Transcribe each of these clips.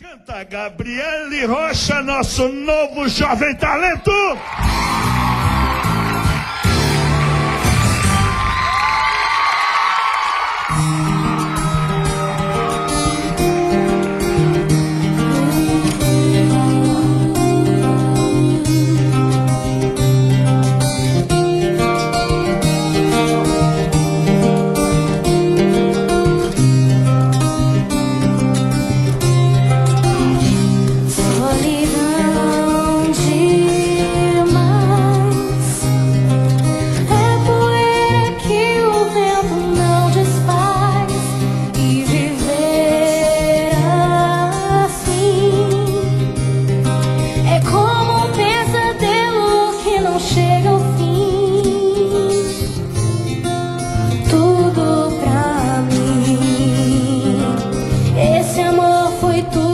Canta Gabriele Rocha, nosso novo jovem talento! tu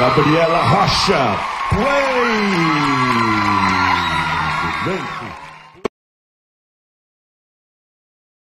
Gabriela Rocha. Play!